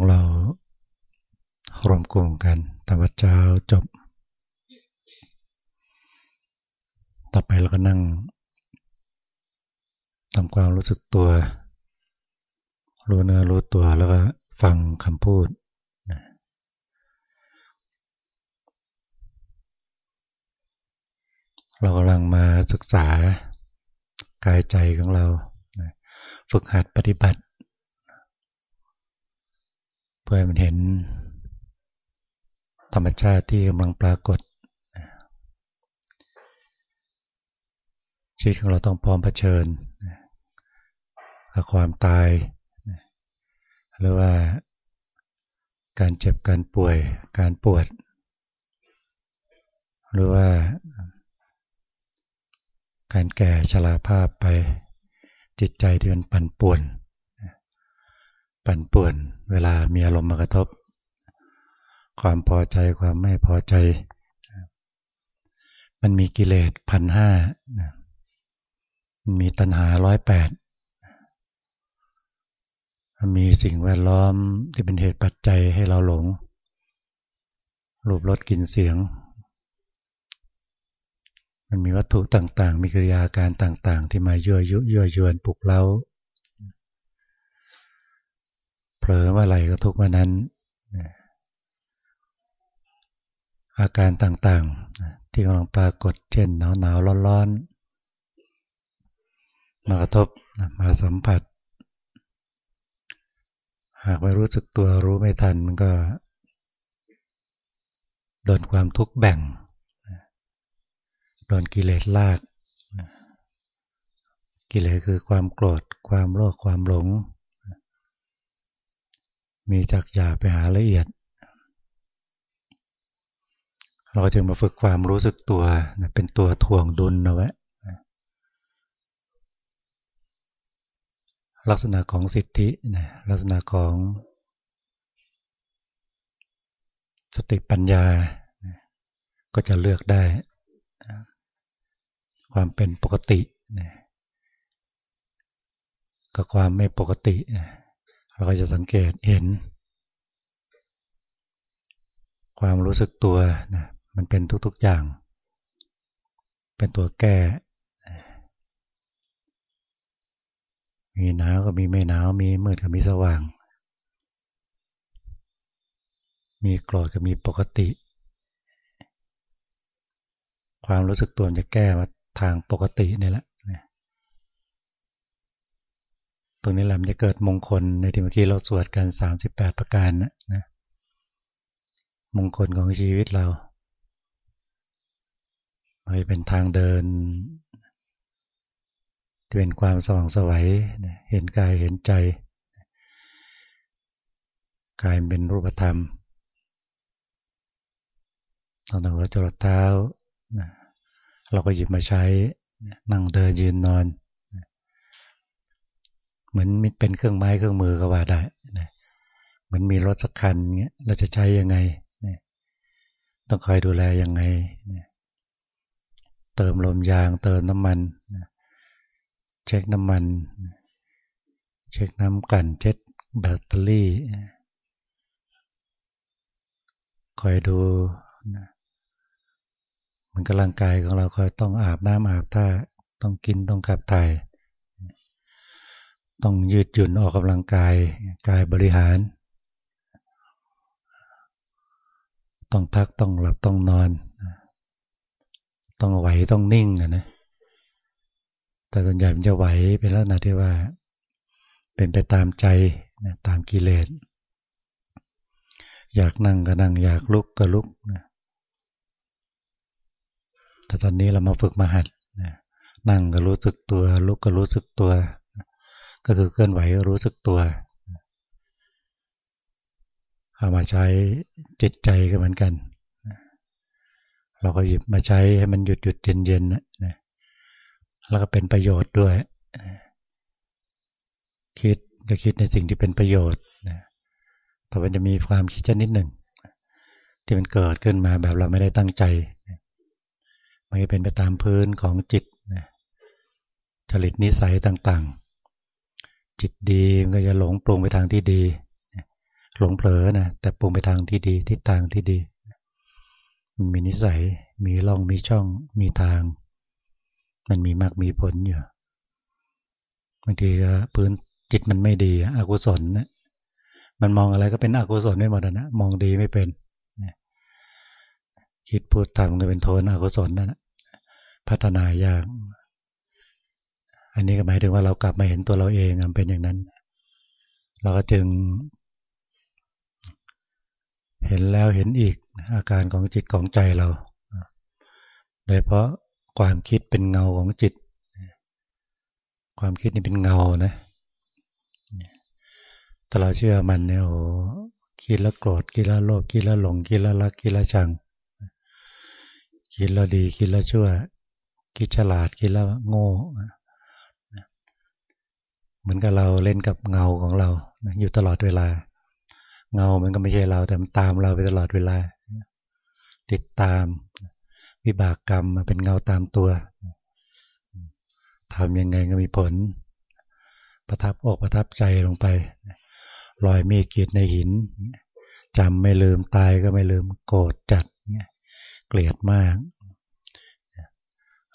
ของเรา รวมกลุ่มกันตวัดเจ้าจบ ต่อไปเราก็นั่งทำความรู้สึกตัว รู้เนื้อรู้ตัวแล้วก็ฟังคำพูดเรากำลังมาศึกษากายใจของเรา ฝึกหัดปฏิบัติ พื่อมันเห็นธรรมชาติที่กำลังปรากฏ ชีวิตของเราต้องพร้อมเผชิญกับความตาย หรือว่าการเจ็บการป่วยการปวด หรือว่าการแก่ชราภาพไปจิตใจที่มันปั่นป่วน ปั่นป่วนเวลามีอารมณ์มากระทบ ความพอใจความไม่พอใจ มันมีกิเลสพันห้ามันมีตัณหาร้อยแปดมีสิ่งแวดล้อมที่เป็นเหตุปัจจัยให้เราหลง รูปรสกลิ่นเสียง มันมีวัตถุต่างๆ มีกิริยาการต่างๆ ที่มายั่วยุยั่วยวนปลุกเร้าเผ ลอว่าอะไรก็ทุกว่านั้น อาการต่างๆ ที่กำลังปรากฏเช่นหนาวหนาวร้อนร้อนมากระทบมาสัมผัส หากไม่รู้สึกตัวรู้ไม่ทันมันก็โดนความทุกข์แบ่ง โดนกิเลสลาก กิเลสคือความโกรธ ความโลภ ความหลง มีจากหยาไปหาละเอียด เราจึงมาฝึกความรู้สึกตัวเป็นตัวถ่วงดุลนะวะลักษณะของสิทธิลักษณะของสติปัญญา ก็จะเลือกได้ ความเป็นปกติ กับความไม่ปกติ เราก็จะสังเกตเห็น ความรู้สึกตัวนะมันเป็นทุกๆอย่าง เป็นตัวแก้ มีหนาวก็มีไม่หนาว มีมืดก็มีสว่าง มีโกรธก็มีปกติ ความรู้สึกตัวจะแก้มาทางปกตินี่แหละ ตรงนี้แหละมันจะเกิดมงคลในที่เมื่อกี้เราสวดกัน38ประการนะนะมงคลของชีวิตเราไม่เป็นทางเดินที่เป็นความสว่างสวัยเห็นกายเห็นใจ กายเป็นรูปธรรมตั้งแต่หัวจรดเท้า เราก็หยิบมาใช้นั่งเดินยืนนอน เหมือนมีเป็นเครื่องไม้เครื่องมือก็ว่าได้เหมือนมีรถสักคันเงี้ยเราจะใช้ยังไงต้องคอยดูแลยังไงเติมลมยาง เติมน้ำมันเช็คน้ำมันเช็คน้ำกันเช็คแบตเตอรี่คอยดูมันก็ร่างกายของเราคอยต้องอาบน้ำอาบท่าต้องกินต้องขับถ่าย ต้องยืดหยุ่นออกกำลังกายกายบริหาร ต้องพักต้องหลับต้องนอน ต้องไหวต้องนิ่งนะแต่ส่วนใหญ่มันจะไหวเป็นลักษณะที่ว่า เป็นไปตามใจตามกิเลสอยากนั่งก็นั่งอยากลุกก็ลุกนะแต่ตอนนี้เรามาฝึกมาหัดนั่งก็รู้สึกตัว ลุกก็รู้สึกตัว ก็คือเคลื่อนไหวรู้สึกตัว เอามาใช้จิตใจก็เหมือนกัน เราก็หยิบมาใช้ให้มันหยุดหยุดเย็นเย็นนะแล้วก็เป็นประโยชน์ด้วย คิดก็คิดในสิ่งที่เป็นประโยชน์แต่มันจะมีความคิดชนิดหนึ่ง ที่มันเกิดขึ้นมาแบบเราไม่ได้ตั้งใจมันจะเป็นไปตามพื้นของจิตนะจริตนิสัยต่างๆ จิตดีมันก็จะหลงปรุงไปทางที่ดี หลงเผลอนะแต่ปรุงไปทางที่ดีทิศทางที่ดีมันมีนิสัยมีร่องมีช่องมีทาง มันมีมากมีผลอยู่บางทีพื้นจิตมันไม่ดีอกุศลนะมันมองอะไรก็เป็นอกุศลไม่หมดนะมองดีไม่เป็นคิดพูดทำก็เป็นโทนอกุศลนั่นพัฒนายาก อันนี้ก็หมายถึงว่าเรากลับมาเห็นตัวเราเองมันเป็นอย่างนั้น เราก็จึง เห็นแล้วเห็นอีกอาการของจิตของใจเรา โดยเพราะความคิดเป็นเงาของจิต ความคิดนี่เป็นเงานะถ้าเราเชื่อมันเนี่ยโอ้คิดแล้วโกรธคิดแล้วโลภคิดแล้วหลงคิดแล้วรักคิดแล้วชังคิดแล้วดีคิดแล้วชั่ว คิดฉลาดคิดแล้วโง่ มือนกับเราเล่นกับเงาของเราอยู่ตลอดเวลา เงามันก็ไม่ใช่เราแต่มันตามเราไปตลอดเวลา ติดตามวิบากกรรมมาเป็นเงาตามตัวทำยังไงก็มีผล ประทับอกประทับใจลงไปรอยมีดกีดในหินจำไม่ลืมตายก็ไม่ลืมโกรธจัดเกลียดมาก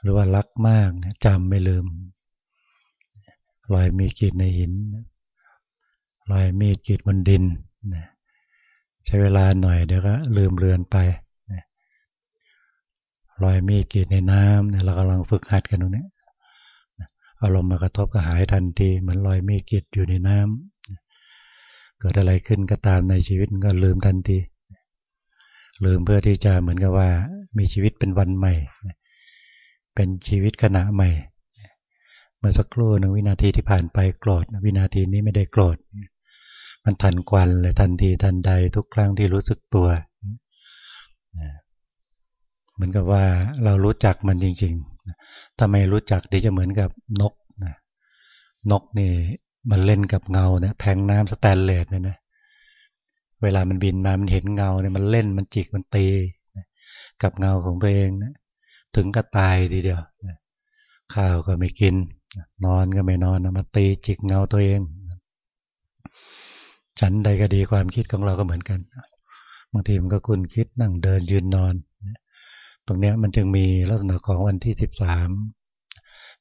หรือว่ารักมากจำไม่ลืม รอยมีดกีดในหินรอยมีดกีดบนดินใช้เวลาหน่อยเดี๋ยวก็ลืมเลือนไปรอยมีดกีดในน้ำเนี่ยเรากำลังฝึกหัดกันตรงนี้อารมณ์มากระทบก็หายทันทีเหมือนรอยมีดกีดอยู่ในน้ำเกิดอะไรขึ้นก็ตามในชีวิตก็ลืมทันทีลืมเพื่อที่จะเหมือนกับว่ามีชีวิตเป็นวันใหม่ เป็นชีวิตขณะใหม่ มื่อสักครู่หนึ่งวินาทีที่ผ่านไปโกรธวินาทีนี้ไม่ได้โกรธมันทันควันเลยทันทีทันใดทุกครั้งที่รู้สึกตัวเหมือนกับว่าเรารู้จักมันจริงๆถ้าไม่รู้จักดีจะเหมือนกับนกนะนกนี่มันเล่นกับเงาเนี่ยแทงน้ำสแตนเลสเนี่ยนะ เวลามันบินมา มันเห็นเงาเนี่ยมันเล่นมันจิกมันตีกับเงาของตัวเองนะถึงก็ตายทีเดียว ข้าวก็ไม่กิน นอนก็ไม่นอนมาตีจิกเงาตัวเอง ฉันใดก็ดีความคิดของเราก็เหมือนกันบางทีมันก็คุณคิดนั่งเดินยืนนอน ตรงนี้มันจึงมีลักษณะของวันที่สิบสาม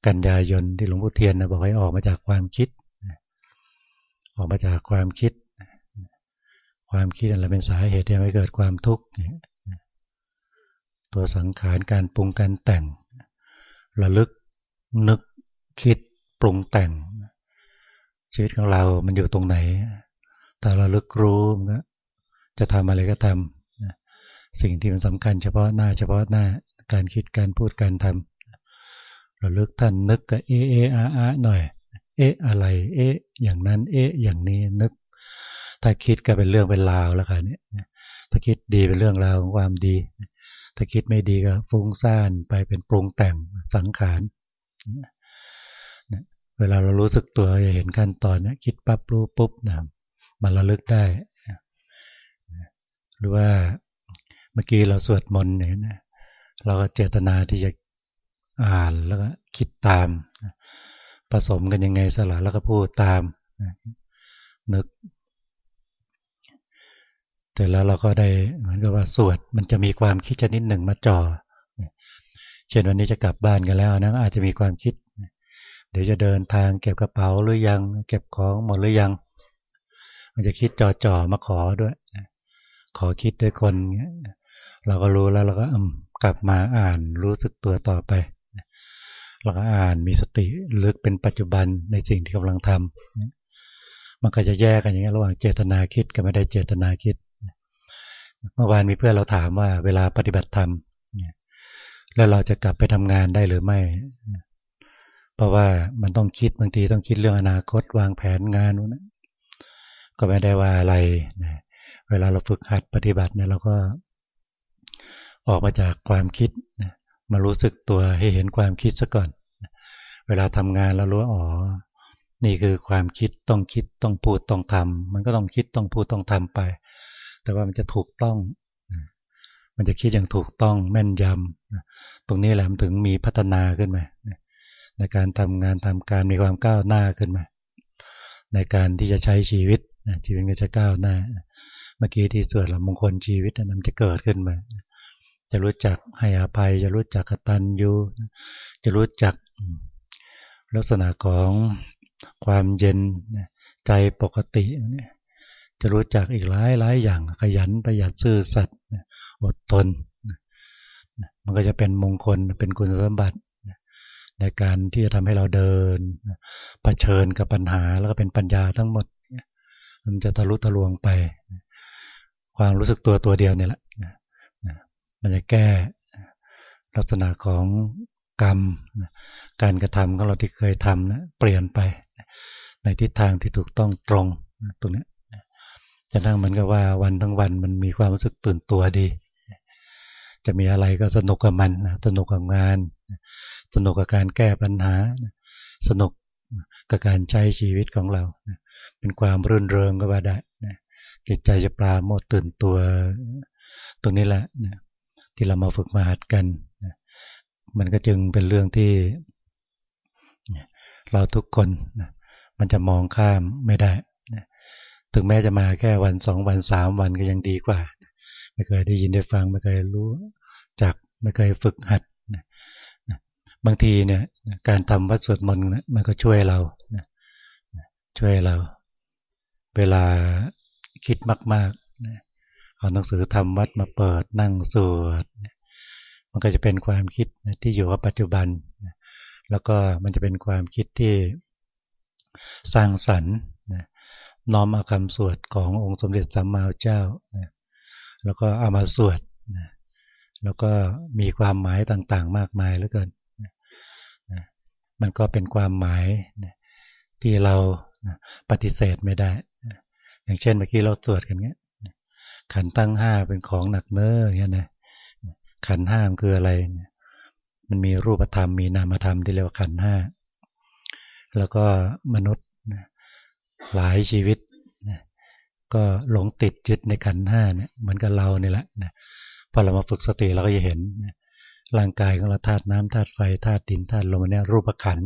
กันยายนที่หลวงพ่อเทียนนะบอกให้ออกมาจากความคิด ออกมาจากความคิด ความคิดอะไรเป็นสาเหตุที่ทำให้เกิดความทุกข์ตัวสังขารการปรุงการแต่งระลึก นึกคิดปรุงแต่ง ชีวิตของเรามันอยู่ตรงไหน แต่เระลึกรู้จะทำอะไรก็ทำสิ่งที่มันสำคัญเฉพาะหน้าเฉพาะหน้าการคิดการพูดการทำระลึกท่านนึกกับเอเออาอาหน่อย เอ๊ะอะไร เอ๊ะ อย่างนั้น เอ๊ะ อย่างนี้นึก ถ้าคิดก็เป็นเรื่องเป็นราวแล้วกันเนี่ยถ้าคิดดีเป็นเรื่องราวของความดี ถ้าคิดไม่ดีก็ฟุ้งซ่านไปเป็นปรุงแต่งสังขาร เวลาเรารู้สึกตัวจะเห็นขั้นตอนนี้คิดปั๊บรู้ปุ๊บนะมันระลึกได้หรือว่าเมื่อกี้เราสวดมนต์เนี่ยนะเราก็เจตนาที่จะอ่านแล้วก็คิดตาม ผสมกันยังไงสละแล้วก็พูดตามนึกแต่แล้วเราก็ได้เหมือนกับว่าสวดมันจะมีความคิดชนิดหนึ่งมาจ่อ เช่นวันนี้จะกลับบ้านกันแล้วนะอาจจะมีความคิด เดี๋ยวจะเดินทางเก็บกระเป๋าหรือยัง เก็บของหมดหรือยัง มันจะคิดจ่อๆมาขอด้วย ขอคิดด้วยคน เราก็รู้แล้วเราก็กลับมาอ่านรู้สึกตัวต่อไปเราก็อ่านมีสติลึกเป็นปัจจุบันในสิ่งที่กำลังทำมันก็จะแยกกันอย่างนี้ระหว่างเจตนาคิดกับไม่ได้เจตนาคิดเมื่อวานมีเพื่อนเราถามว่าเวลาปฏิบัติธรรม แล้วเราจะกลับไปทำงานได้หรือไม่ เพราะว่ามันต้องคิดบางทีต้องคิดเรื่องอนาคตวางแผนงานนะก็ไม่ได้ว่าอะไรเวลาเราฝึกหัดปฏิบัติเนี่ยเราก็ ออกมาจากความคิดมารู้สึกตัวให้เห็นความคิดซะก่อน เวลาทำงานแล้วรู้อ๋อ นี่คือความคิดต้องคิดต้องพูดต้องทำมันก็ต้องคิดต้องพูดต้องทำไป แต่ว่ามันจะถูกต้อง มันจะคิดอย่างถูกต้องแม่นยำตรงนี้แหละมันถึงมีพัฒนาขึ้นมาในการทำงานทำการมีความก้าวหน้าขึ้นมา ในการที่จะใช้ชีวิตชีวิตก็จะก้าวหน้า เมื่อกี้ที่สวดละมงคลชีวิตนั้นจะเกิดขึ้นมา จะรู้จักให้อภัย จะรู้จักกตัญญูจะรู้จักลักษณะของความเย็นใจปกติเนี่ย จะรู้จักอีกหลายหลายอย่างขยันประหยัดซื่อสัตย์อดทนมันก็จะเป็นมงคลเป็นคุณสมบัติ ในการที่จะทำให้เราเดินเผชิญกับปัญหาแล้วก็เป็นปัญญาทั้งหมด มันจะทะลุทะลวงไป ความรู้สึกตัวตัวเดียวเนี่ยแหละมันจะแก้ลักษณะของกรรม การกระทำของเราที่เคยทำนะเปลี่ยนไป ในทิศทางที่ถูกต้องตรงตรงนี้ จะนั่งมือนกับว่าวันทั้งวันมันมีความรู้สึกตื่นตัวดี จะมีอะไรก็สนุกกับมันสนุกกับงาน สนุกกับการแก้ปัญหา สนุกกับการใช้ชีวิตของเรา เป็นความรื่นเริงก็ว่าได้จิตใจจะปลาโมดตื่นตัวตรงนี้แหละที่เรามาฝึกมาหัดกัน มันก็จึงเป็นเรื่องที่ เราทุกคนมันจะมองข้ามไม่ได้ ถึงแม้จะมาแค่วันสองวันสามวันก็ยังดีกว่า ไม่เคยได้ยินได้ฟังไม่เคยรู้จักไม่เคยฝึกหัดบางทีเนี่ยการทำวัดสวดมนต์มันก็ช่วยเราช่วยเรา เวลาคิดมากๆเอาหนังสือทำวัดมาเปิดนั่งสวดมันก็จะเป็นความคิดที่อยู่กับปัจจุบัน แล้วก็มันจะเป็นความคิดที่สร้างสรรค์ น้อมเอาคำสวดขององค์สมเด็จสัมมาเจ้านะแล้วก็เอามาสวดนะแล้วก็มีความหมายต่างๆ มากมายเหลือเกินนะมันก็เป็นความหมายนะที่เรานะปฏิเสธไม่ได้นะอย่างเช่นเมื่อกี้เราสวดกันเงี้ยขันตั้งห้าเป็นของหนักเนื้ออย่างเงี้ยนะขันห้ามคืออะไรนะมันมีรูปธรรมมีนามธรรมที่เรียกว่าขันห้าแล้วก็มนุษย์ หลายชีวิตนะก็หลงติดยึดในขันห้าเนี่ยเหมือนกับเราเนี่ยแหละนะพอเรามาฝึกสติเราก็จะเห็นนะร่างกายของเราธาตุน้ำธาตุไฟธาตุดินธาตุลมเนี่ยรูปขัน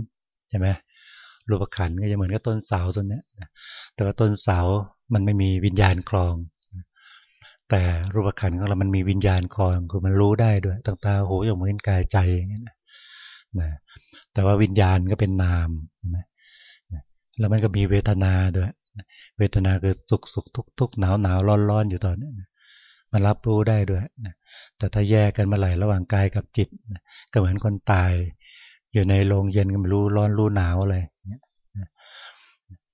ใช่ไหมรูปขันก็จะเหมือนกับต้นเสาต้นเนี้ยแต่ว่าต้นเสามันไม่มีวิญญาณคลอง แต่รูปขันของเรามันมีวิญญาณคลองคือมันรู้ได้ด้วยตั้งตาหูจมูกลิ้นกายใจอย่างนี้นะแต่ว่าวิญญาณก็เป็นนามใช่ไหม แล้วมันก็มีเวทนาด้วย เวทนาคือสุขสุขทุกทุกหนาวหนาวร้อนร้อนอยู่ตอนนี้มันรับรู้ได้ด้วยแต่ถ้าแยกกันมาไหลระหว่างกายกับจิตก็เหมือนคนตาย อยู่ในโรงเย็นก็ไม่รู้ร้อนรู้หนาวอะไร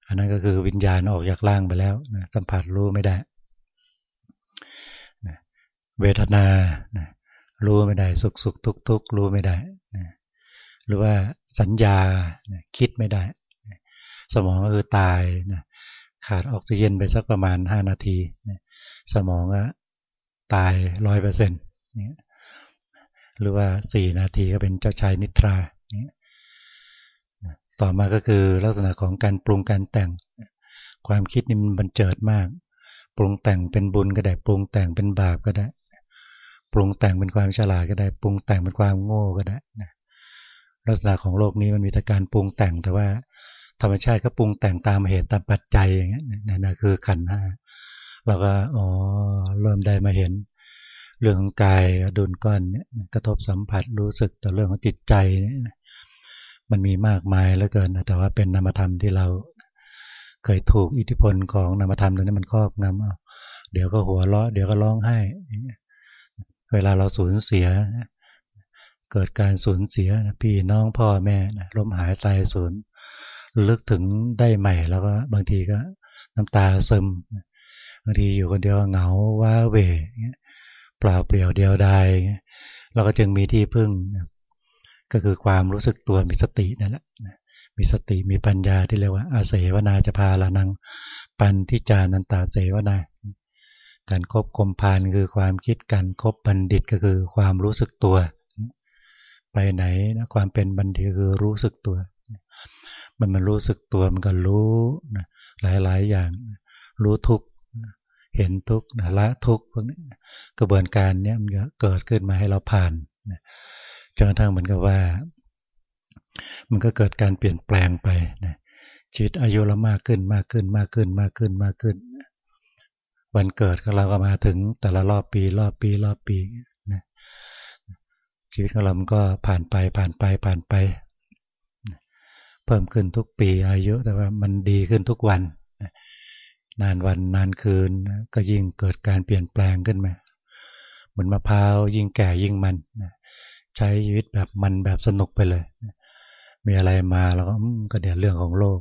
อันนั้นก็คือวิญญาณออกจากร่างไปแล้วสัมผัสรู้ไม่ได้เวทนารู้ไม่ได้ สุขสุขทุกทุกรู้ไม่ได้หรือว่าสัญญาคิดไม่ได้ สมองก็คือตายนะขาดออกซิเจนไปสักประมาณ 5 นาทีนะสมองก็ตายร้อยเปอร์เซ็นต์หรือว่า 4 นาทีก็เป็นเจ้าชายนิทราต่อมาก็คือลักษณะของการปรุงการแต่ง ความคิดนี่มันบันเจิดมาก ปรุงแต่งเป็นบุญก็ได้ ปรุงแต่งเป็นบาปก็ได้ ปรุงแต่งเป็นความฉลาดก็ได้ ปรุงแต่งเป็นความโง่ก็ได้ลักษณะของโลกนี้มันมีแต่การปรุงแต่งแต่ว่า ธรรมชาติก็ปรุงแต่งตามเหตุตามปัจจัยอย่างเงี้ยนั่นคือขันห้าเราก็อ๋อเริ่มได้มาเห็น เรื่องของกายดุลก้อนเนี่ยกระทบสัมผัสรู้สึกแต่เรื่องของจิตใจเนี่ยมันมีมากมายเหลือเกินแต่ว่าเป็นนามธรรมที่เราเคยถูกอิทธิพลของนามธรรมตัวนี้มันครอบงำเดี๋ยวก็หัวเราะ เดี๋ยวก็ร้องไห้ เวลาเราสูญเสีย เกิดการสูญเสียพี่น้องพ่อแม่ล้มหายตายสูญ ลึกถึงได้ใหม่แล้วก็บางทีก็น้ำตาซึมบางทีอยู่คนเดียวเหงาว้าเวเปล่าเปลี่ยวเดียวดายเราก็จึงมีที่พึ่ง ก็คือความรู้สึกตัวมีสตินั่นแหละมีสติมีปัญญาที่เรียกว่า อาเสวนาจะพาลานัง ปันทิจานันตาเสวนาการครบคมพานคือความคิดการครบบัณฑิตก็คือความรู้สึกตัว ไปไหนนะความเป็นบัณฑิตคือรู้สึกตัว มันมันรู้สึกตัวมันก็รู้นะหลายๆอย่าง รู้ทุกเห็นทุกนะละทุกพวกนี้กระบวนการเนี้ยมันก็เกิดขึ้นมาให้เราผ่านจนกระทั่งเหมือนกับว่า มันก็เกิดการเปลี่ยนแปลงไปนะชีวิตอายุเรามากขึ้นมากขึ้นมากขึ้นมากขึ้นมากขึ้น วันเกิดของเราก็มาถึงแต่ละรอบปี รอบปี รอบปีนะชีวิตของเรามันก็ผ่านไปผ่านไปผ่านไป เพิ่มขึ้นทุกปีอายุแต่ว่ามันดีขึ้นทุกวัน นานวันนานคืนก็ยิ่งเกิดการเปลี่ยนแปลงขึ้นมาเหมือนมะพร้าวยิ่งแก่ยิ่งมันใช้ชีวิตแบบมันแบบสนุกไปเลย มีอะไรมาแล้วก็ก็เดี๋ยวเรื่องของโลก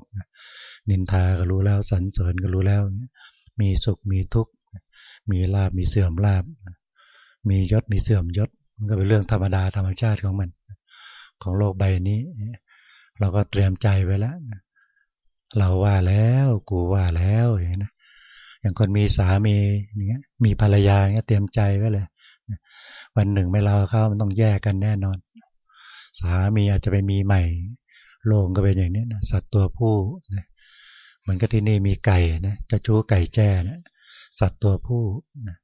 นินทาก็รู้แล้วสรรเสริญก็รู้แล้ว มีสุขมีทุกข์มีลาบมีเสื่อมลาบ มียศมีเสื่อมยศมันก็เป็นเรื่องธรรมดาธรรมชาติของมัน ของโลกใบนี้ เราก็เตรียมใจไว้แล้วเราว่าแล้วกูว่าแล้วอย่างนี้นะอย่างคนมีสามีอย่างเงี้ยมีภรรยาเงี้ยเตรียมใจไว้เลยวันหนึ่งไม่เราเข้ามันต้องแยกกันแน่นอน สามีอาจจะไปมีใหม่ โลงก็เป็นอย่างนี้นะสัตว์ตัวผู้นะมือนกับที่นี่มีไก่นะจะจู้ไก่แจ้นะสัตว์ตัวผู้นะ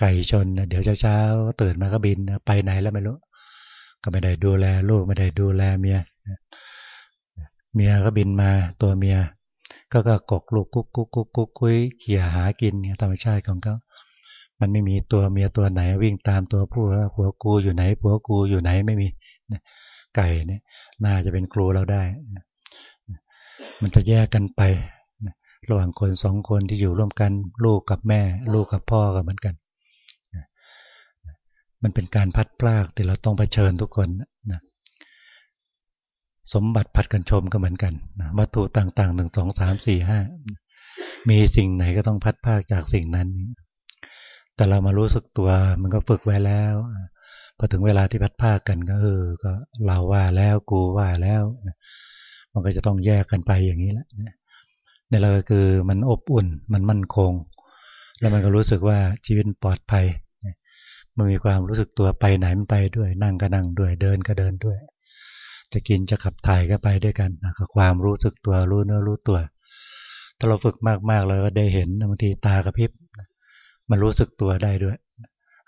ไก่ชนนะเดี๋ยวเช้าๆตื่นมาก็บินนะไปไหนแล้วไม่รู้ ก็ไม่ได้ดูแลลูกไม่ได้ดูแลเมีย เมียก็บินมาตัวเมีย ก็ก็กกลูกกุ๊กกุ๊กกุ๊กกุ๊กคุยเขี่ยหากินเนี่ยธรรมชาติของเขา มันไม่มีตัวเมียตัวไหนวิ่งตามตัวผู้แล้วผัวกูอยู่ไหนผัวกูอยู่ไหนไม่มีไก่เนี่ยน่าจะเป็นครูเราได้ มันจะแยกกันไประหว่างคนสองคนที่อยู่ร่วมกันลูกกับแม่ ลูกกับพ่อก็เหมือนกัน มันเป็นการพัดพลากที่เราต้องเผชิญทุกคนนะ สมบัติผัดกันชมก็เหมือนกันวัตถุต่างๆหนึ่งสองสามสี่ห้ามีสิ่งไหนก็ต้องพัดพากจากสิ่งนั้น แต่เรามารู้สึกตัวมันก็ฝึกไว้แล้วพอถึงเวลาที่พัดผ้ากันก็เออก็เราว่าแล้วกูว่าแล้วมันก็จะต้องแยกกันไปอย่างนี้แหละเนี่ยเราก็คือมันอบอุ่นมันมั่นคง แล้วมันก็รู้สึกว่าชีวิตปลอดภัยมันมีความรู้สึกตัวไปไหนมันไปด้วยนั่งก็นั่งด้วยเดินก็เดินด้วย จะกินจะขับถ่ายก็ไปด้วยกันกับความรู้สึกตัวรู้เนื้อรู้ตัว ถ้าเราฝึกมากๆเราก็ได้เห็นบางทีตากระพริบมันรู้สึกตัวได้ด้วย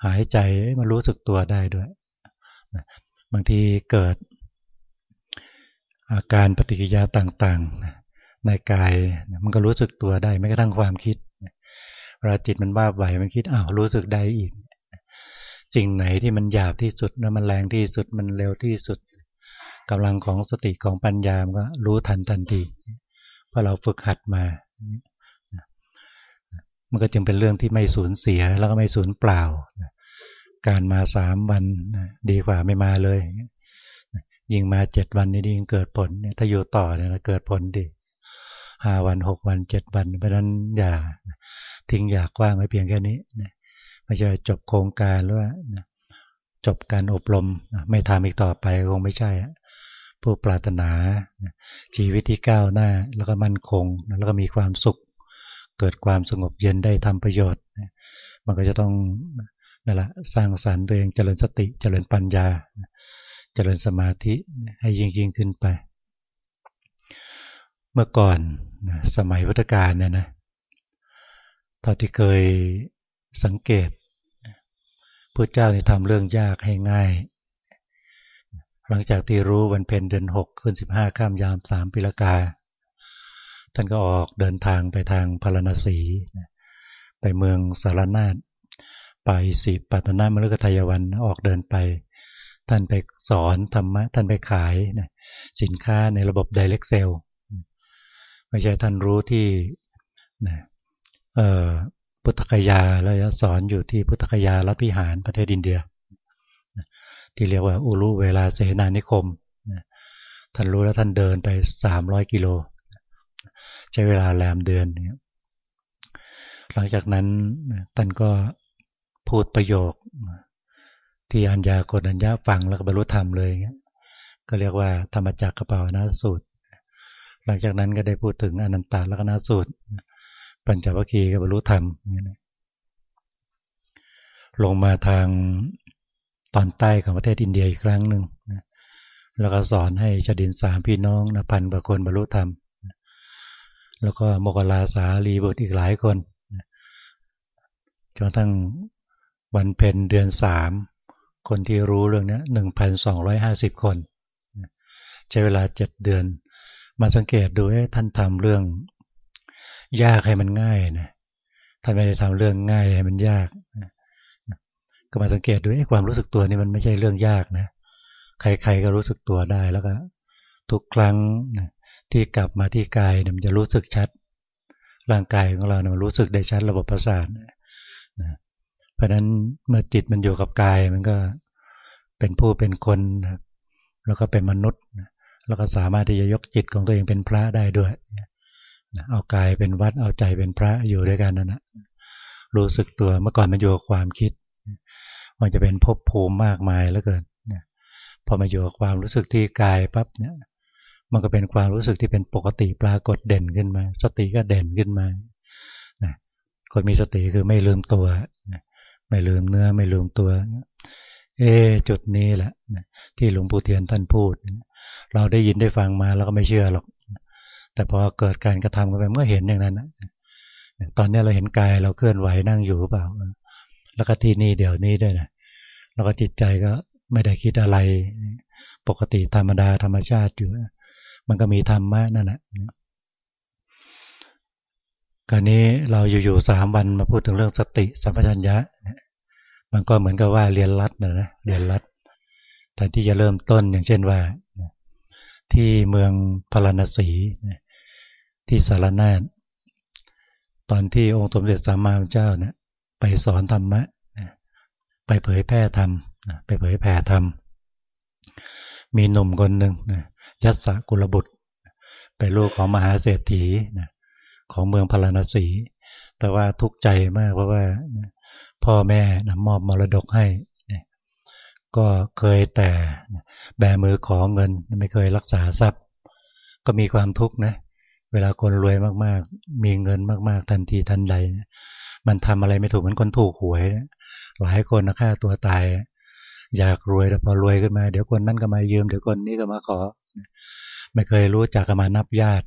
หายใจมันรู้สึกตัวได้ด้วยบางทีเกิด อาการปฏิกิริยาต่างๆ ในกายมันก็รู้สึกตัวได้ไม่กระทั่งความคิดเวลาจิตมันบ้าไหวมันคิดอ้าวรู้สึกได้อีกสิ่งไหนที่มันหยาบที่สุดแล้วมันแรงที่สุดมันเร็วที่สุด กำลังของสติของปัญญามันก็รู้ทันทันทีเพราะเราฝึกหัดมา มันก็จึงเป็นเรื่องที่ไม่สูญเสียแล้วก็ไม่สูญเปล่า การมาสามวันดีกว่าไม่มาเลย ยิงมาเจ็ดวันนี่ยิ่งเกิดผล ถ้าอยู่ต่อเนี่ยเกิดผลดีห้าวันหกวันเจ็ดวันเพราะนั้นอย่าทิ้งอยากกว้างไว้เพียงแค่นี้ไม่ใช่จบโครงการหรือว่าจบการอบรมไม่ทำอีกต่อไปคงไม่ใช่ ผู้ปรารถนา ชีวิตที่ก้าวหน้าแล้วก็มั่นคง แล้วก็มีความสุข เกิดความสงบเย็นได้ทำประโยชน์ มันก็จะต้องนั่นแหละสร้างสารรค์ตัวเองเจริญสติเจริญปัญญา เจริญสมาธิให้ยิ่งยิ่งขึ้นไป เมื่อก่อนสมัยพุทธกาลเนี่ยนะตอนที่เคยสังเกตพระเจ้าเนี่ยทำเรื่องยากให้ง่าย หลังจากที่รู้วันเพ็ญเดือนหกขึ้นสิบห้าข้ามยามสามปิลกา ท่านก็ออกเดินทางไปทางพารณสี ไปเมืองสารนาฏไปสิปัตนามฤคทายวันออกเดินไป ท่านไปสอนธรรมะ ท่านไปขายนะสินค้าในระบบ direct sale ไม่ใช่ท่านรู้ที่นะพุทธคยาแล้วสอนอยู่ที่พุทธคยาลัพิหารประเทศอินเดีย ที่เรียกว่าอุรุเวลาเสนานิคมท่านรู้แล้วท่านเดินไป 300 กิโล ใช้เวลาแรมเดือน หลังจากนั้นท่านก็พูดประโยค ที่อัญญาโกนัญญาฟังแล้วก็บรรลุธรรมเลยก็เรียกว่าธรรมจักกระเป๋านาสูตร หลังจากนั้นก็ได้พูดถึงอนันตาลักนาสูตร ปัญจวัคคีย์ก็บรรลุธรรมลงมาทาง ตอนใต้ของประเทศอินเดียอีกครั้งหนึ่งแล้วก็สอนให้ชดินสามพี่น้องนะพันประคนบรรลุธรรม แล้วก็โมกลาสาลีบุตรอีกหลายคนจนทั้งวันเพ็ญเดือนสามคนที่รู้เรื่องนี้หนึ่งพันสองร้อยห้าสิบคนใช้เวลาเจ็ดเดือน มาสังเกตดูให้ท่านทำเรื่อง ยากให้มันง่ายนะท่านไม่ได้ทำเรื่องง่ายให้มันยาก ก็มาสังเกตดูความรู้สึกตัวนี่มันไม่ใช่เรื่องยากนะ ใครๆก็รู้สึกตัวได้แล้วก็ทุกครั้งที่กลับมาที่กายมันจะรู้สึกชัด ร่างกายของเราเนี่ยมันรู้สึกได้ชัดระบบประสาทนะเพราะนั้นเมื่อจิตมันอยู่กับกายมันก็เป็นผู้เป็นคนแล้วก็เป็นมนุษย์ แล้วก็สามารถที่จะยกจิตของตัวเองเป็นพระได้ด้วยเอากายเป็นวัดเอาใจเป็นพระอยู่ด้วยกันนั่นแหะรู้สึกตัวเมื่อก่อนมันอยู่กับความคิด มันจะเป็นภพภูมิมากมายแล้วเกินพอมาอยู่กับความรู้สึกที่กายปั๊บเนี่ย มันก็เป็นความรู้สึกที่เป็นปกติปรากฏเด่นขึ้นมา สติก็เด่นขึ้นมานะคนมีสติคือไม่ลืมตัวไม่ลืมเนื้อไม่ลืมตัว เอจุดนี้แหละที่หลวงปู่เทียนท่านพูด เราได้ยินได้ฟังมาแล้วก็ไม่เชื่อหรอก แต่พอเกิดการกระทำกันไปเมื่อเห็นอย่างนั้นตอนนี้เราเห็นกายเราเคลื่อนไหวนั่งอยู่หรือเปล่า แล้วก็ที่นี่เดี๋ยวนี้ด้วยนะแล้วก็จิตใจก็ไม่ได้คิดอะไร ปกติธรรมดาธรรมชาติอยู่ มันก็มีธรรมะนั่นแหละกรนี้เราอยู่ๆสามวันมาพูดถึงเรื่องสติสัมปชัญญะมันก็เหมือนกับว่าเรียนรัดนะนะเรียนรัดแต่ที่จะเริ่มต้นอย่างเช่นว่า ที่เมืองพาราณสีที่สารนาฏตอนที่องค์สมเด็จสัมมาเจ้าเนี่ย ไปสอนธรรมะไปเผยแพร่ธรรมไปเผยแผ่ธรรม มีหนุ่มคนหนึ่งยัสสกุลบุตรเป็นลูกของมหาเศรษฐีของเมืองพาราณสี แต่ว่าทุกข์ใจมากเพราะว่าพ่อแม่นะมอบมรดกให้ ก็เคยแต่แบมือขอเงินไม่เคยรักษาทรัพย์ ก็มีความทุกข์นะ เวลาคนรวยมากๆ มีเงินมากๆ ทันทีทันใด มันทำอะไรไม่ถูกเหมือนคนถูกหวย หลายคนนะฆ่าตัวตาย อยากรวยแต่พอรวยขึ้นมา เดี๋ยวคนนั้นก็มายืมเดี๋ยวคนนี้ก็มาขอ ไม่เคยรู้จักกันมานับญาติ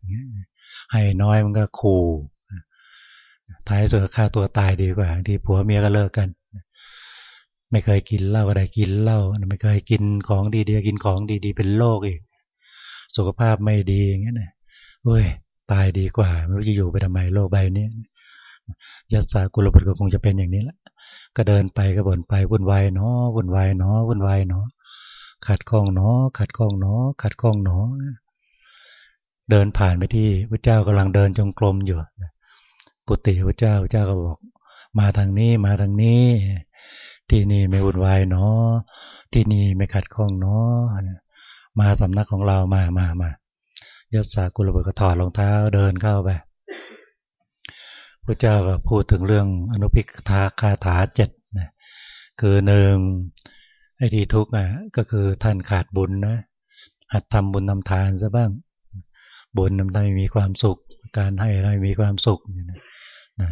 ให้น้อยมันก็ขู่ท้ายสุดฆ่าตัวตายดีกว่าที่ผัวเมียก็เลิกกัน ไม่เคยกินเหล้าก็ได้กินเหล้าไม่เคยกินของดีๆกินของดีๆเป็นโรคอีกสุขภาพไม่ดีอย่างเงี้ยนะเฮ้ยตายดีกว่า ไม่รู้จะอยู่ไปทำไมโลกใบนี้ ยัสากุลบุตรก็คงจะเป็นอย่างนี้แหละก็เดินไปก็บ่นไปวุ่นวายเนาะวุ่นวายเนาะวุ่นวายเนาะขัดข้องเนาะขัดข้องเนาะขัดข้องเนาะเดินผ่านไปที่พระเจ้ากำลังเดินจงกรมอยู่กุฏิพระเจ้าพระเจ้าก็บอก มาทางนี้มาทางนี้ ที่นี่ไม่วุ่นวายเนาะที่นี่ไม่ขัดข้องเนาะมาสำนักของเรามามามา ยศากุลบุตรก็ถอดรองเท้าเดินเข้าไป พระเจ้าก็พูดถึงเรื่องอนุพิกทาคาถาเจ็ดนะคือหนึ่งไอ้ที่ทุกข์อะก็คือท่านขาดบุญนะหัดทำบุญทำทานซะบ้าง บุญทำให้มีความสุข การให้ให้มีความสุขนะ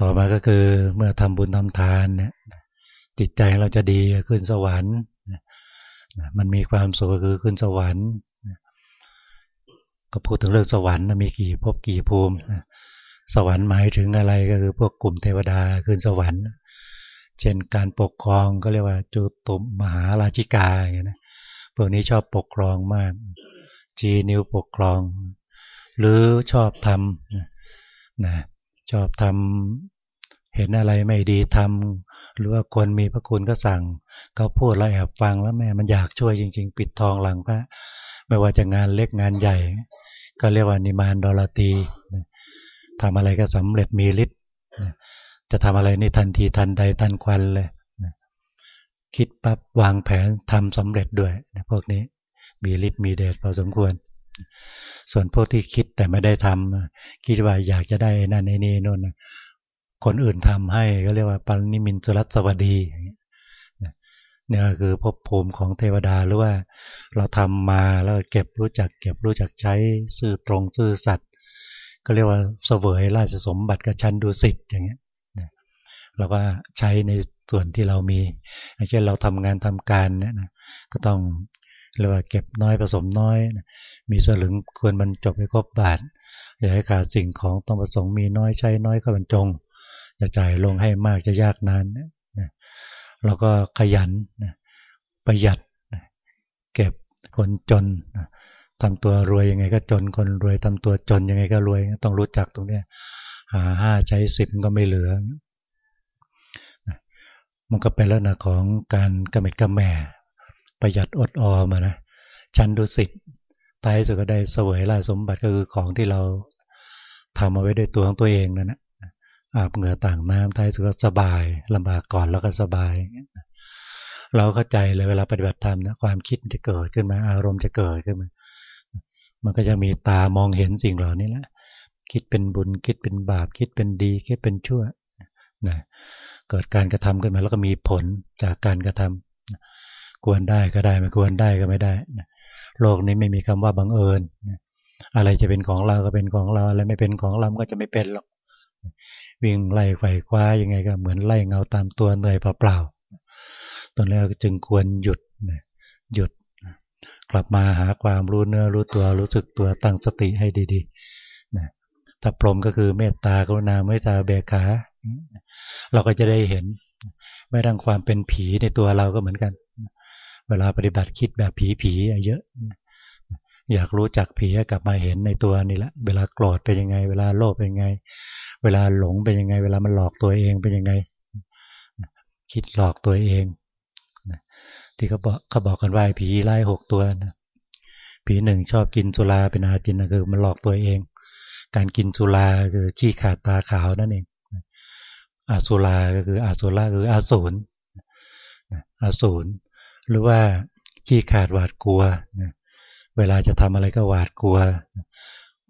ต่อมาก็คือเมื่อทำบุญทำทานเนี่ยจิตใจเราจะดีขึ้นสวรรค์มันมีความสุขคือขึ้นสวรรค์ก็พูดถึงเรื่องสวรรค์มีกี่ภพกี่ภูมิ สวรรค์หมายถึงอะไรก็คือพวกกลุ่มเทวดาขึ้นสวรรค์ เช่นการปกครองก็เรียกว่าจุตุมมหาราชิกาอย่างนี้นะพวกนี้ชอบปกครองมาก จีนิ้วปกครอง หรือชอบทำนะชอบทำเห็นอะไรไม่ดีทำหรือว่าคนมีพระคุณก็สั่งเขาพูดแล้วแอบฟังแล้วแม่มันอยากช่วยจริง ๆ ปิดทองหลังพระไม่ว่าจะงานเล็กงานใหญ่ ก็เรียกว่านิมานดอลตี ทำอะไรก็สำเร็จมีฤทธิ์จะทำอะไรนี่ทันทีทันใดทันควันเลยคิดปั๊บวางแผนทำสำเร็จด้วยพวกนี้มีฤทธิ์มีเดชพอสมควร ส่วนพวกที่คิดแต่ไม่ได้ทำคิดว่าอยากจะได้นั่นนี่นู่นคนอื่นทำให้ก็เรียกว่าปันิมินสุรัสวดีเนี่ยคือภพภูมิของเทวดาหรือว่า เราทำมาแล้วเก็บรู้จักเก็บรู้จักใช้ซื่อตรงซื่อสัตย์ ก็เรียกว่าเสวยราชสมบัติกับชั้นดุสิตอย่างเงี้ยเราก็ใช้ในส่วนที่เรามีเช่นเราทำงานทำการเนี่ยนะก็ต้องเรียกว่าเก็บน้อยผสมน้อย มีสลึงควรบรรจบให้ครบบาท อย่าให้ขาดสิ่งของต้องประสงค์มีน้อยใช้น้อยก็บรรจงจะจ่ายลงให้มากจะยากนานนะเราก็ขยันประหยัดเก็บคนจนท ทำตัวรวยยังไงก็จนคนรวยทำตัวจนยังไงก็รวย ต้องรู้จักตรงเนี้ยหาห้าใช้สิบก็ไม่เหลือ มันก็เป็นลักษณะของการกระเม็ดกระแม่ประหยัดอดออมานะชั้นดุสิตท้ายสุดก็ได้เสวยราสมบัติก็คือของที่เราทำเอาไว้ด้วยตัวของตัวเองนั่นแหละอาบเหงื่อต่างน้ำท้ายสุดก็สบายลำบากก่อนแล้วก็สบาย เราเข้าใจเลยเวลาปฏิบัติธรรมนะความคิดจะเกิดขึ้นมาอารมณ์จะเกิดขึ้นมา มันก็จะมีตามองเห็นสิ่งเหล่านี้แหละคิดเป็นบุญคิดเป็นบาป คิดเป็นดี คิดเป็นชั่วนะเกิดการกระทำขึ้นมาแล้วก็มีผลจากการกระทำควรได้ก็ได้ไม่ควรได้ก็ไม่ได้โลกนี้ไม่มีคำว่าบังเอิญอะไรจะเป็นของเราก็เป็นของเราอะไรไม่เป็นของเราก็จะไม่เป็นหรอกวิ่งไล่ไขว่คว้ายังไงก็เหมือนไล่เงาตามตัวเหนื่อยเปล่าๆตอนแรกจึงควรหยุดหยุด กลับมาหาความรู้เนื้อรู้ตัวรู้สึกตัวตั้งสติให้ดีๆนะถ้าพรมก็คือเมตตากรุณาเมตตาเบกขาเราก็จะได้เห็นไม่ดังความเป็นผีในตัวเราก็เหมือนกัน เวลาปฏิบัติคิดแบบผีผีเยอะ อยากรู้จักผีกลับมาเห็นในตัวนี่แหละ เวลาโกรธเป็นยังไง เวลาโลภเป็นยังไง เวลาหลงเป็นยังไง เวลามันหลอกตัวเองเป็นยังไง คิดหลอกตัวเอง ที่เขาบอกเขาบอกกันว่าผีไล่หกตัวนะผีหนึ่งชอบกินสุราเป็นอาจินนะคือมันหลอกตัวเอง การกินสุราคือขี้ขาดตาขาวนั่นเองอาสุราก็คืออาสุราคืออาสูรอาสูรหรือว่าขี้ขาดหวาดกลัวเวลาจะทำอะไรก็หวาดกลัว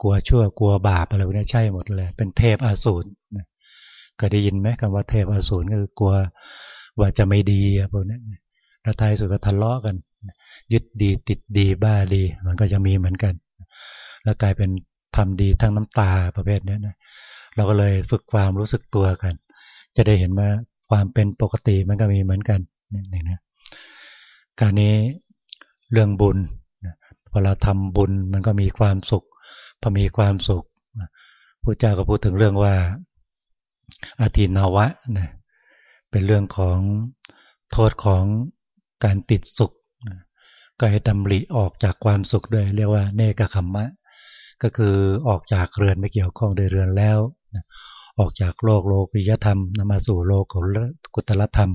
กลัวชั่วกลัวบาปอะไรพวกนี้ใช่หมดเลย เป็นเทพอาสูรก็ได้ยินไหมคำว่าเทพอาสูรก็คือกลัวว่าจะไม่ดีพวกนี้ ล้วท้ายสุดก็ทะเลาะกัน ยึดดีติดดีบ้าดี มันก็จะมีเหมือนกัน แล้วกลายเป็นทำดีทั้งน้ำตาประเภทนี้นะเราก็เลยฝึกความรู้สึกตัวกัน จะได้เห็นว่าความเป็นปกติมันก็มีเหมือนกันนี่นะการนี้เรื่องบุญพอเราทำบุญมันก็มีความสุขพอมีความสุขพระเจ้าก็พูดถึงเรื่องว่าอาทินาวะนะเป็นเรื่องของโทษของ การติดสุขก็ให้ดำริออกจากความสุขด้วยเรียกว่าเนกขมมะ ก็คือออกจากเรือนไม่เกี่ยวข้องโดยเรือนแล้วออกจากโลกโลกิยธรรมนำมาสู่โลกกุตลธรรม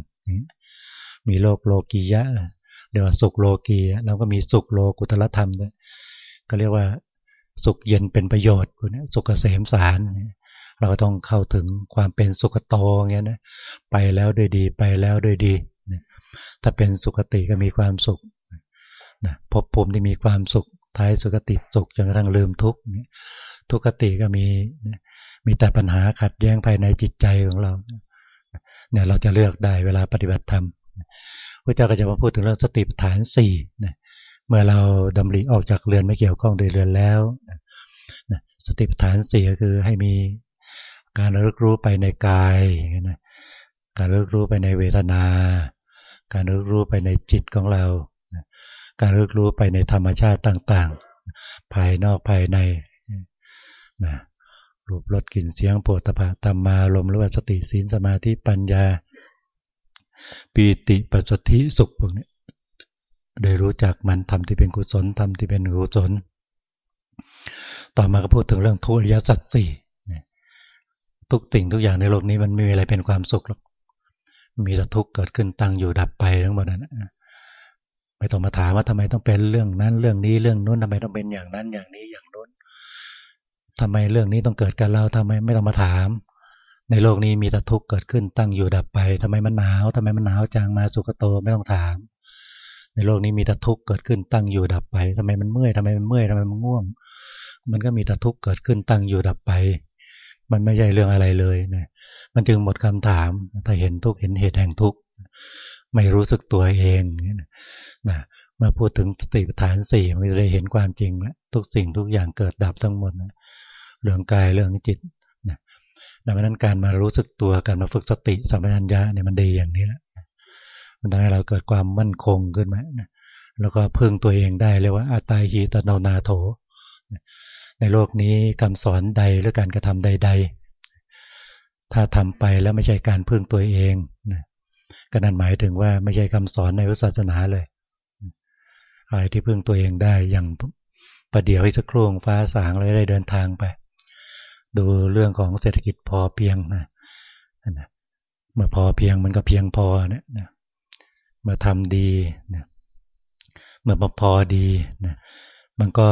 มีโลกโลกียะเรียกว่าสุขโลกีแล้วก็มีสุขโลกุตลธรรมด้วยก็เรียกว่าสุขเย็นเป็นประโยชน์สุขเกษมสารเราก็ต้องเข้าถึงความเป็นสุขโตเงี้ยนะไปแล้วด้วยดีไปแล้วด้วยดี ถ้าเป็นสุขติก็มีความสุขนะพบภูมิที่มีความสุข ท้ายสุขติสุขจนกระทั่งลืมทุกข์ทุกขติก็มีมีแต่ปัญหาขัดแย้งภายในจิตใจของเราเนี่ยเราจะเลือกได้เวลาปฏิบัติธรรมพระเจ้าก็จะมาพูดถึงเรื่องสติปัฏฐานสี่เมื่อเราดำริออกจากเรือนไม่เกี่ยวข้องโดยเรือนแล้วสติปัฏฐานสี่ก็คือให้มีการระลึกรู้ไปในกายการระลึกรู้ไปในเวทนา การระลึกรู้ไปในจิตของเรา การระลึกรู้ไปในธรรมชาติต่างๆ ภายนอกภายในนะรูปรสกลิ่นเสียงโผฏฐะธรรมาลมหรือว่าสติศีลสมาธิปัญญา ปีติปัสสธิสุขพวกนี้ได้รู้จักมันทำที่เป็นกุศลทำที่เป็นกุศล ต่อมาก็พูดถึงเรื่องทุริยสัจสี่ทุกสิ่งทุกอย่างในโลกนี้มันไม่มีอะไรเป็นความสุขหรอก มีแต่ทุกข์เกิดขึ้นตั้งอยู่ดับไปทั้งหมดนั้นไม่ต้องมาถามว่าทำไมต้องเป็นเรื่องนั้น เรื่องนี้เรื่องนู้นทำไมต้องเป็นอย่างนั้นอย่างนี้อย่างนู้นทำไมเรื่องนี้ต้องเกิดกับเราทำไมไม่ต้องมาถาม ในโลกนี้มีแต่ทุกข์เกิดขึ้นตั้งอยู่ดับไปทำไมมันหนาวทำไมมันหนาวจางมาสุขโตไม่ต้องถาม ในโลกนี้มีแต่ทุกข์เกิดขึ้นตั้งอยู่ดับไปทำไมมันเมื่อยทำไมมันเมื่อยทำไมมันง่วง มันก็มีแต่ทุกข์เกิดขึ้นตั้งอยู่ดับไป มันไม่ใช่เรื่องอะไรเลยนะมันจึงหมดคำถามถ้าเห็นทุกเห็นเหตุแห่งทุกไม่รู้สึกตัวเองนะมาพูดถึงสติปัฏฐานสี่มันจะได้เห็นความจริงแล้วทุกสิ่งทุกอย่างเกิดดับทั้งหมดนะเรื่องกายเรื่องจิตนะดังนั้นการมารู้สึกตัวการมาฝึกสติสัมปชัญญะเนี่ยมันดีอย่างนี้แหละมันทำให้เราเกิดความมั่นคงขึ้นมานะแล้วก็พึ่งตัวเองได้เรียกว่าอาตายหีตโนนาโถ ในโลกนี้คำสอนใดหรือการกระทำใด ๆ ถ้าทำไปแล้วไม่ใช่การพึ่งตัวเองนะก็นั่นหมายถึงว่าไม่ใช่คำสอนในศาสนาเลยอะไรที่พึ่งตัวเองได้อย่างประเดี๋ยวอีกสักครู่ฟ้าสางเลยได้เดินทางไป ดูเรื่องของเศรษฐกิจพอเพียงนะนะเมื่อพอเพียงมันก็เพียงพอเนี่ยนะเมื่อทำดีนะเมื่อพอดีนะมันก็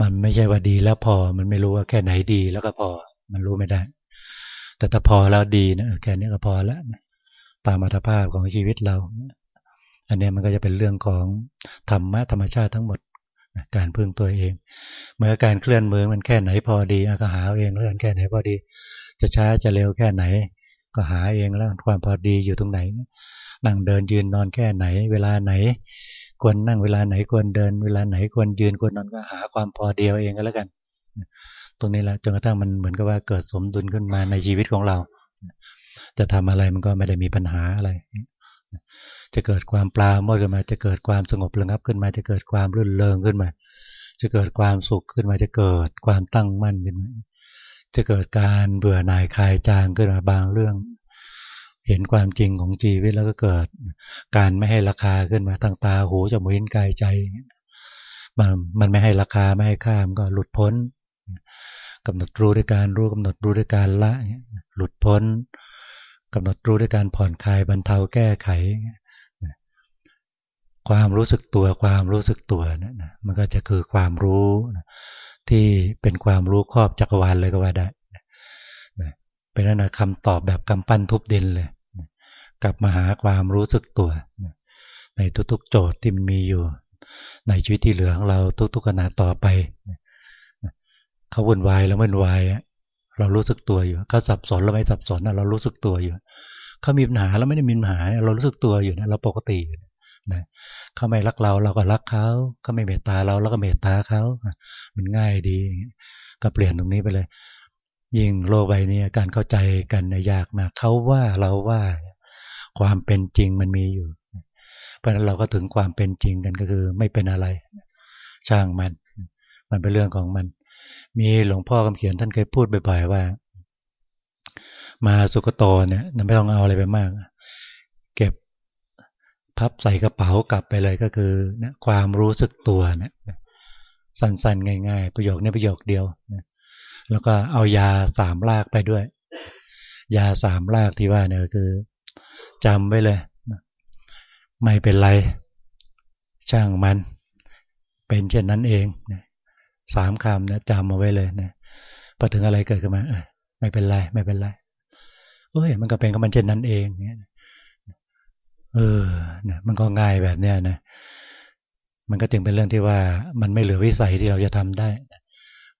มันไม่ใช่ว่าดีแล้วพอ มันไม่รู้ว่าแค่ไหนดีแล้วก็พอ มันรู้ไม่ได้ แต่ถ้าพอแล้วดีนะแค่นี้ก็พอแล้วตามอัตภาพของชีวิตเรา อันนี้มันก็จะเป็นเรื่องของธรรมะธรรมชาติทั้งหมดการพึ่งตัวเอง เมื่อการเคลื่อนมือมันแค่ไหนพอดีอก็หาเองแล้วกันแค่ไหนพอดี จะช้าจะเร็วแค่ไหน ก็หาเองแล้วความพอดีอยู่ตรงไหน นั่งเดินยืนนอนแค่ไหน เวลาไหน ควรนั่งเวลาไหนควรเดิน เวลาไหนควรยืนควรนอนก็หาความพอเดียวเองก็แล้วกัน ตรงนี้แหละจนกระทั่งมันเหมือนกับว่าเกิดสมดุลขึ้นมาในชีวิตของเรา จะทำอะไรมันก็ไม่ได้มีปัญหาอะไร จะเกิดความปลาโมดขึ้นมา จะเกิดความสงบระงับขึ้นมา จะเกิดความรื่นเริงขึ้นมา จะเกิดความสุขขึ้นมา จะเกิดความตั้งมั่นขึ้นมา จะเกิดการเบื่อหน่ายคลายจางขึ้นมาบางเรื่อง เห็นความจริงของชีวิตแล้วก็เกิด การไม่ให้ราคาขึ้นมาทางตาหูจมูกลิ้นกายใจมันมันไม่ให้ราคาไม่ให้ค่ามันก็หลุดพ้นกำหนดรู้ด้วยการรู้กำหนดรู้ด้วยการละ หลุดพ้นกำหนดรู้ด้วยการผ่อนคลายบรรเทาแก้ไข ความรู้สึกตัวความรู้สึกตัวนะมันก็จะคือความรู้ที่เป็นความรู้ครอบจักรวาลเลยก็ว่าได้ เป็นนั่นนะคำตอบแบบกำปั้นทุบดินเลยกลับมาหาความรู้สึกตัว ในทุกๆโจทย์ที่มันมีอยู่ ในชีวิตที่เหลือของเราทุกๆขณะต่อไปเขาวุ่นวายแล้ววุ่นวายเรารู้สึกตัวอยู่เขาสับสนเราไม่สับสนเรารู้สึกตัวอยู่เขามีปัญหาแล้วไม่ได้มีปัญหาเรารู้สึกตัวอยู่นะเราปกตินะเขาไม่รักเราเราก็รักเขาเขาไม่เมตตาเราเราก็เมตตาเขามันง่ายดี ก็เปลี่ยนตรงนี้ไปเลย ยิ่งโลกใบนี้การเข้าใจกันยากมากเขาว่าเราว่าความเป็นจริงมันมีอยู่ เพราะฉะนั้นเราก็ถึงความเป็นจริงกันก็คือไม่เป็นอะไร ช่างมัน มันเป็นเรื่องของมัน มีหลวงพ่อคำเขียนท่านเคยพูดบ่อยๆว่า มาสุกโตเนี่ยไม่ต้องเอาอะไรไปมาก เก็บพับใส่กระเป๋ากลับไปเลยก็คือนะความรู้สึกตัวนะสั้นๆ ง่าย ๆ ประโยคนี้ประโยคเดียวนะ แล้วก็เอายาสามลากไปด้วย ยาสามลากที่ว่าเนี่ยคือจำไว้เลย ไม่เป็นไร ช่างมัน เป็นเช่นนั้นเองสามคำนะจำเอาไว้เลยนะพอถึงอะไรเกิดขึ้นมาไม่เป็นไร ไม่เป็นไรเอ้ย มันก็เป็นกับมันเช่นนั้นเองเนี่ยเออนะมันก็ง่ายแบบเนี้ยนะ มันก็จึงเป็นเรื่องที่ว่ามันไม่เหลือวิสัยที่เราจะทำได้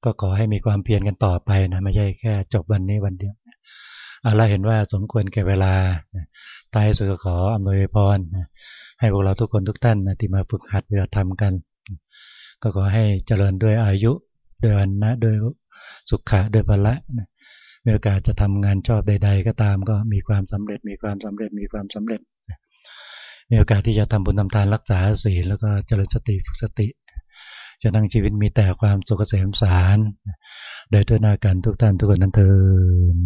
ก็ขอให้มีความเพียรกันต่อไปนะไม่ใช่แค่จบวันนี้วันเดียวเราเห็นว่าสมควรแก่เวลาตายสุดขออำนวยพรให้พวกเราทุกคนทุกท่านที่มาฝึกหัดเวลาทำกัน ก็ขอให้เจริญด้วยอายุด้วยวันนะด้วยสุขะด้วยพละมีโอกาสจะทำงานชอบใด ๆ ก็ตามก็มีความสำเร็จ มีความสำเร็จมีความสำเร็จมีโอกาสที่จะทำบุญทำทานรักษาศีลแล้วก็เจริญสติฝึกสติ จะนั่งชีวิตมีแต่ความสุขเกษมสาร โดยตัวนาการทุกท่านทุกคนนั้นเทิน